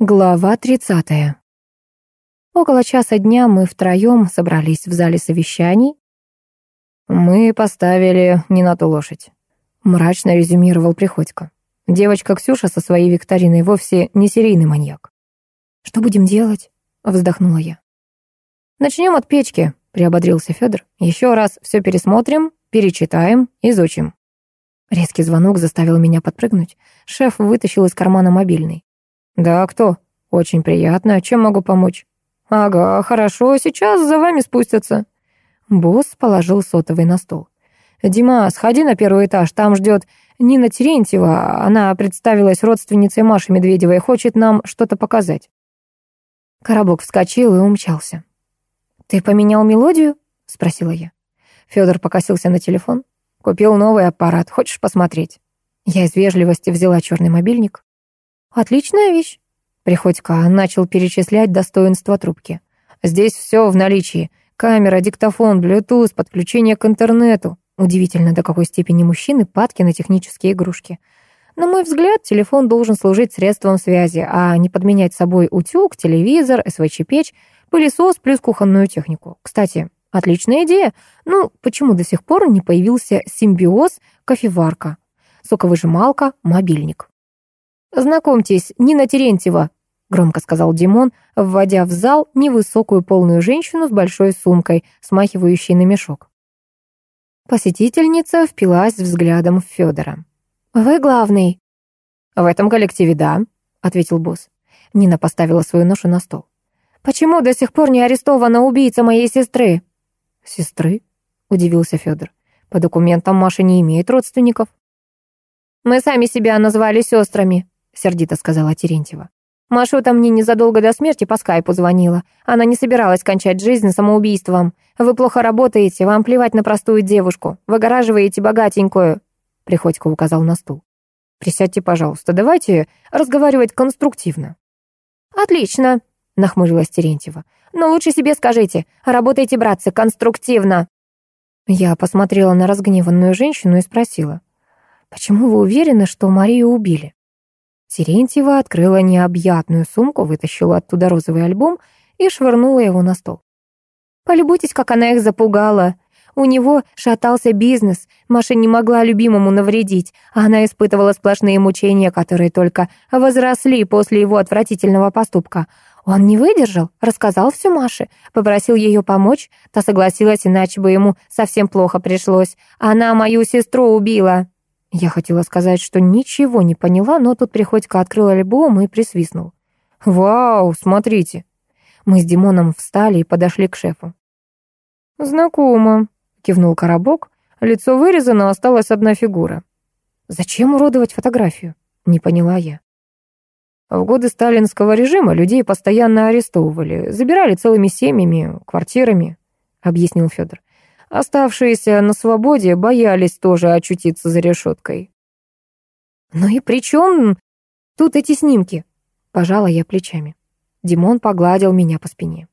Глава 30. Около часа дня мы втроем собрались в зале совещаний. «Мы поставили не на ту лошадь», — мрачно резюмировал Приходько. «Девочка Ксюша со своей викториной вовсе не серийный маньяк». «Что будем делать?» — вздохнула я. «Начнем от печки», — приободрился Федор. «Еще раз все пересмотрим, перечитаем, изучим». Резкий звонок заставил меня подпрыгнуть. Шеф вытащил из кармана мобильный. «Да, кто? Очень приятно. Чем могу помочь?» «Ага, хорошо, сейчас за вами спустятся». Босс положил сотовый на стол. «Дима, сходи на первый этаж, там ждет Нина Терентьева. Она представилась родственницей Маши Медведевой и хочет нам что-то показать». Коробок вскочил и умчался. «Ты поменял мелодию?» — спросила я. Федор покосился на телефон. «Купил новый аппарат. Хочешь посмотреть?» Я из вежливости взяла черный мобильник. «Отличная вещь». Приходько начал перечислять достоинства трубки. «Здесь все в наличии. Камера, диктофон, блютуз, подключение к интернету». Удивительно, до какой степени мужчины падки на технические игрушки. На мой взгляд, телефон должен служить средством связи, а не подменять собой утюг, телевизор, СВЧ-печь, пылесос плюс кухонную технику. Кстати, отличная идея. Ну, почему до сих пор не появился симбиоз кофеварка, соковыжималка, мобильник? «Знакомьтесь, Нина Терентьева», — громко сказал Димон, вводя в зал невысокую полную женщину с большой сумкой, смахивающей на мешок. Посетительница впилась взглядом в Федора. «Вы главный». «В этом коллективе, да», — ответил босс. Нина поставила свою ношу на стол. «Почему до сих пор не арестована убийца моей сестры?» «Сестры?» — удивился Федор. «По документам Маша не имеет родственников». «Мы сами себя назвали сестрами», сердито сказала Терентьева. Машута мне незадолго до смерти по скайпу звонила. Она не собиралась кончать жизнь самоубийством. Вы плохо работаете, вам плевать на простую девушку. Выгораживаете богатенькую. Приходько указал на стул. Присядьте, пожалуйста, давайте разговаривать конструктивно. Отлично, нахмурилась Терентьева. Но лучше себе скажите, работайте, братцы, конструктивно. Я посмотрела на разгневанную женщину и спросила. Почему вы уверены, что Марию убили? Терентьева открыла необъятную сумку, вытащила оттуда розовый альбом и швырнула его на стол. «Полюбуйтесь, как она их запугала. У него шатался бизнес, Маша не могла любимому навредить, а она испытывала сплошные мучения, которые только возросли после его отвратительного поступка. Он не выдержал, рассказал все Маше, попросил ее помочь, та согласилась, иначе бы ему совсем плохо пришлось. Она мою сестру убила». Я хотела сказать, что ничего не поняла, но тут Приходько открыл альбом и присвистнул. «Вау, смотрите!» Мы с Димоном встали и подошли к шефу. «Знакомо», — кивнул Коробок. Лицо вырезано, осталась одна фигура. «Зачем уродовать фотографию?» — не поняла я. В годы сталинского режима людей постоянно арестовывали, забирали целыми семьями, квартирами, — объяснил Федор. Оставшиеся на свободе боялись тоже очутиться за решеткой. «Ну и при чем тут эти снимки?» Пожала я плечами. Димон погладил меня по спине.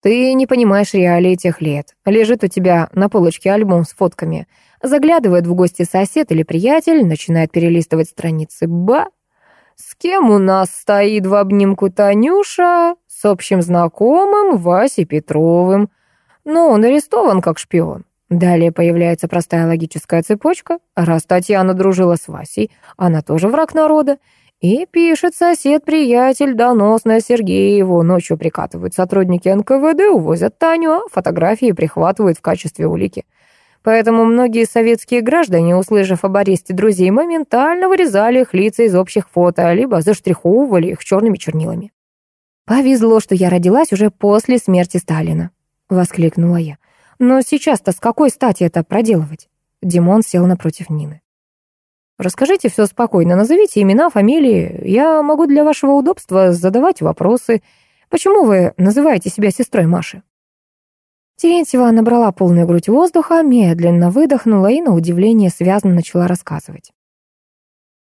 «Ты не понимаешь реалии тех лет. Лежит у тебя на полочке альбом с фотками. Заглядывает в гости сосед или приятель, начинает перелистывать страницы. Ба! С кем у нас стоит в обнимку Танюша? С общим знакомым Васей Петровым. Но он арестован как шпион. Далее появляется простая логическая цепочка. Раз Татьяна дружила с Васей, она тоже враг народа. И пишет сосед-приятель донос на Сергееву. Ночью прикатывают сотрудники НКВД, увозят Таню, а фотографии прихватывают в качестве улики. Поэтому многие советские граждане, услышав об аресте друзей, моментально вырезали их лица из общих фото, либо заштриховывали их черными чернилами. Повезло, что я родилась уже после смерти Сталина воскликнула я. Но сейчас-то с какой стати это проделывать? Димон сел напротив Нины. Расскажите все спокойно, назовите имена, фамилии. Я могу для вашего удобства задавать вопросы. Почему вы называете себя сестрой Маши? Терентьева набрала полную грудь воздуха, медленно выдохнула и, на удивление, связно начала рассказывать.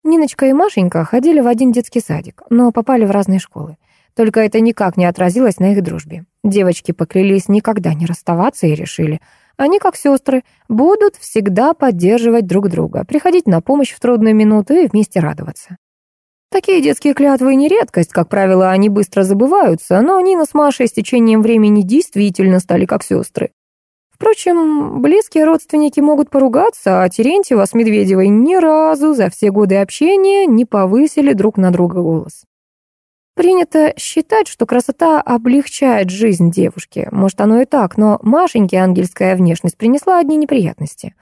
Ниночка и Машенька ходили в один детский садик, но попали в разные школы. Только это никак не отразилось на их дружбе. Девочки поклялись никогда не расставаться и решили, они, как сестры, будут всегда поддерживать друг друга, приходить на помощь в трудную минуту и вместе радоваться. Такие детские клятвы не редкость, как правило, они быстро забываются, но Нина с Машей с течением времени действительно стали как сестры. Впрочем, близкие родственники могут поругаться, а Терентьева с Медведевой ни разу за все годы общения не повысили друг на друга голос. Принято считать, что красота облегчает жизнь девушки. Может, оно и так, но Машеньке ангельская внешность принесла одни неприятности.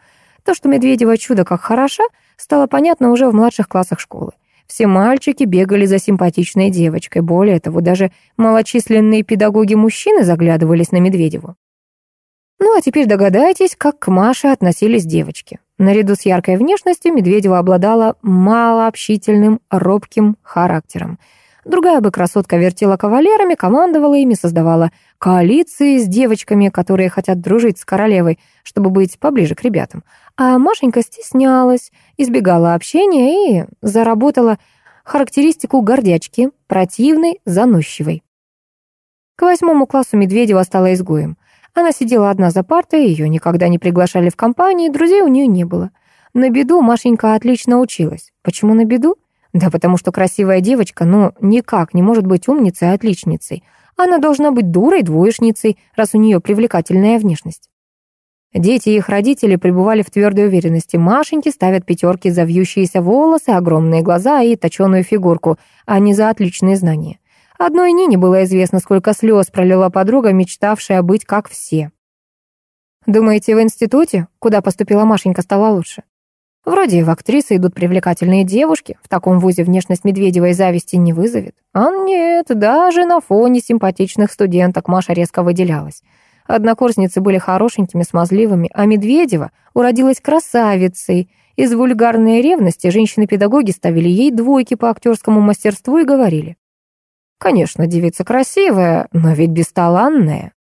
То, что Медведева чудо как хороша, стало понятно уже в младших классах школы. Все мальчики бегали за симпатичной девочкой. Более того, даже малочисленные педагоги-мужчины заглядывались на Медведеву. Ну а теперь догадайтесь, как к Маше относились девочки. Наряду с яркой внешностью Медведева обладала малообщительным, робким характером — Другая бы красотка вертела кавалерами, командовала ими, создавала коалиции с девочками, которые хотят дружить с королевой, чтобы быть поближе к ребятам. А Машенька стеснялась, избегала общения и заработала характеристику гордячки, противной, заносчивой. К восьмому классу Медведева стала изгоем. Она сидела одна за партой, ее никогда не приглашали в компании, друзей у нее не было. На беду Машенька отлично училась. Почему на беду? Да потому что красивая девочка, ну, никак не может быть умницей и отличницей. Она должна быть дурой, двоечницей, раз у нее привлекательная внешность. Дети и их родители пребывали в твердой уверенности. Машеньки ставят пятерки за вьющиеся волосы, огромные глаза и точеную фигурку, а не за отличные знания. Одной Нине было известно, сколько слез пролила подруга, мечтавшая быть как все. «Думаете, в институте, куда поступила Машенька, стало лучше?» Вроде в актрисы идут привлекательные девушки, в таком вузе внешность Медведевой зависти не вызовет. А нет, даже на фоне симпатичных студенток Маша резко выделялась. Однокурсницы были хорошенькими, смазливыми, а Медведева уродилась красавицей. Из вульгарной ревности женщины-педагоги ставили ей двойки по актерскому мастерству и говорили. Конечно, девица красивая, но ведь бесталанная.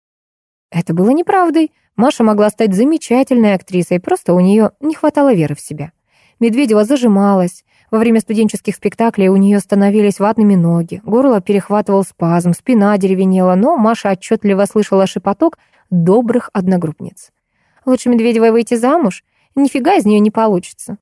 Это было неправдой. Маша могла стать замечательной актрисой, просто у нее не хватало веры в себя. Медведева зажималась. Во время студенческих спектаклей у нее становились ватными ноги, горло перехватывал спазм, спина деревенела, но Маша отчетливо слышала шепоток добрых одногруппниц. «Лучше Медведевой выйти замуж? Нифига из нее не получится».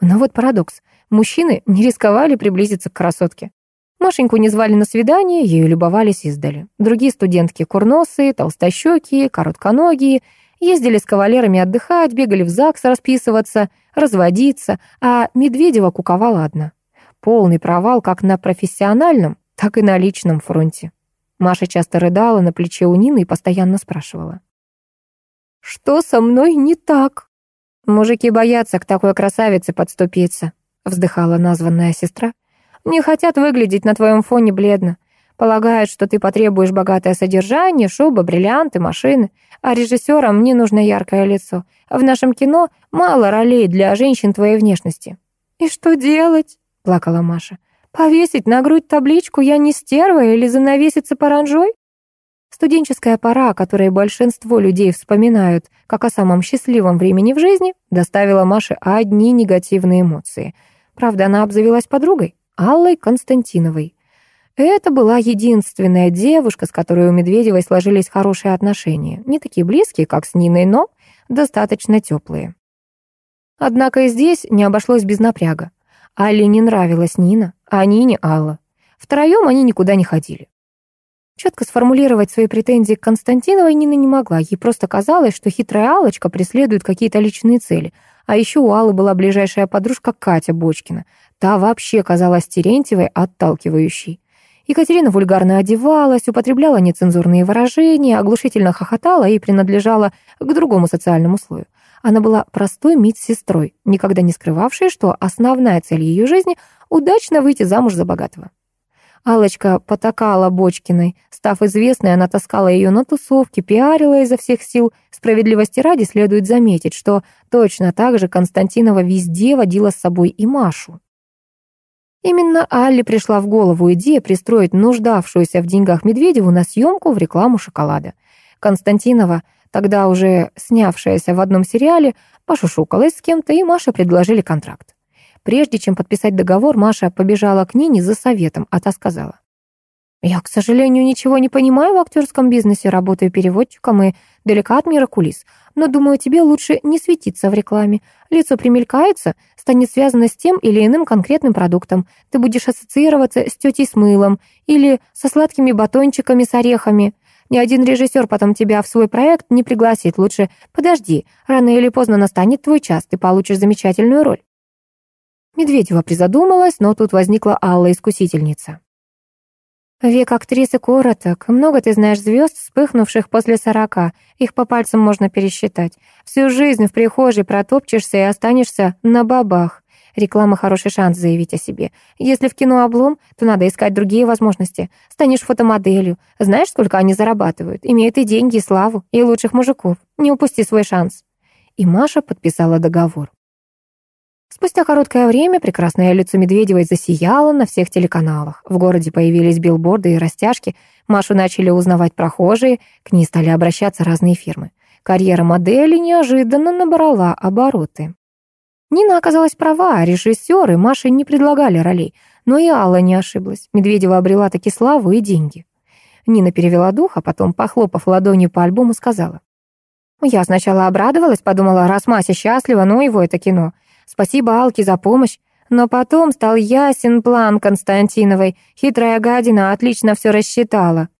Но вот парадокс. Мужчины не рисковали приблизиться к красотке. Машеньку не звали на свидание, ею любовались издали. Другие студентки курносые, толстощекие, коротконогие, ездили с кавалерами отдыхать, бегали в ЗАГС расписываться, разводиться, а Медведева куковала одна. Полный провал как на профессиональном, так и на личном фронте. Маша часто рыдала на плече у Нины и постоянно спрашивала. «Что со мной не так?» «Мужики боятся к такой красавице подступиться», вздыхала названная сестра. Не хотят выглядеть на твоем фоне бледно. Полагают, что ты потребуешь богатое содержание, шуба, бриллианты, машины. А режиссерам мне нужно яркое лицо. В нашем кино мало ролей для женщин твоей внешности». «И что делать?» — плакала Маша. «Повесить на грудь табличку «Я не стерва» или занавеситься паранжой?» Студенческая пора, о которой большинство людей вспоминают как о самом счастливом времени в жизни, доставила Маше одни негативные эмоции. Правда, она обзавелась подругой. Аллой Константиновой. Это была единственная девушка, с которой у Медведевой сложились хорошие отношения. Не такие близкие, как с Ниной, но достаточно теплые. Однако и здесь не обошлось без напряга. Алле не нравилась Нина, а Нине Алла. Втроем они никуда не ходили. Четко сформулировать свои претензии к Константиновой Нина не могла. Ей просто казалось, что хитрая Аллочка преследует какие-то личные цели. А еще у Аллы была ближайшая подружка Катя Бочкина. Та вообще казалась Терентьевой отталкивающей. Екатерина вульгарно одевалась, употребляла нецензурные выражения, оглушительно хохотала и принадлежала к другому социальному слою. Она была простой медсестрой, никогда не скрывавшей, что основная цель ее жизни — удачно выйти замуж за богатого. Алочка потакала Бочкиной. Став известной, она таскала ее на тусовки, пиарила изо всех сил. Справедливости ради следует заметить, что точно так же Константинова везде водила с собой и Машу. Именно Алле пришла в голову идея пристроить нуждавшуюся в деньгах Медведеву на съемку в рекламу шоколада. Константинова, тогда уже снявшаяся в одном сериале, пошушукалась с кем-то, и Маше предложили контракт. Прежде чем подписать договор, Маша побежала к Нине за советом, а та сказала. «Я, к сожалению, ничего не понимаю в актерском бизнесе, работаю переводчиком и далека от мира кулис. Но, думаю, тебе лучше не светиться в рекламе. Лицо примелькается, станет связана с тем или иным конкретным продуктом. Ты будешь ассоциироваться с тетей с мылом или со сладкими батончиками с орехами. Ни один режиссер потом тебя в свой проект не пригласит. Лучше подожди, рано или поздно настанет твой час, ты получишь замечательную роль. Медведева призадумалась, но тут возникла Алла-искусительница. Век актрисы короток. Много ты знаешь звезд, вспыхнувших после сорока. Их по пальцам можно пересчитать. Всю жизнь в прихожей протопчешься и останешься на бабах. Реклама — хороший шанс заявить о себе. Если в кино облом, то надо искать другие возможности. Станешь фотомоделью. Знаешь, сколько они зарабатывают? Имеют и деньги, и славу, и лучших мужиков. Не упусти свой шанс. И Маша подписала договор. Спустя короткое время прекрасное лицо Медведевой засияло на всех телеканалах. В городе появились билборды и растяжки, Машу начали узнавать прохожие, к ней стали обращаться разные фирмы. Карьера модели неожиданно набрала обороты. Нина оказалась права, режиссеры Маше не предлагали ролей, но и Алла не ошиблась. Медведева обрела таки славу и деньги. Нина перевела дух, а потом, похлопав ладонью по альбому, сказала. «Я сначала обрадовалась, подумала, раз Мася счастлива, ну его это кино. Спасибо Алке за помощь. Но потом стал ясен план Константиновой. Хитрая гадина отлично все рассчитала.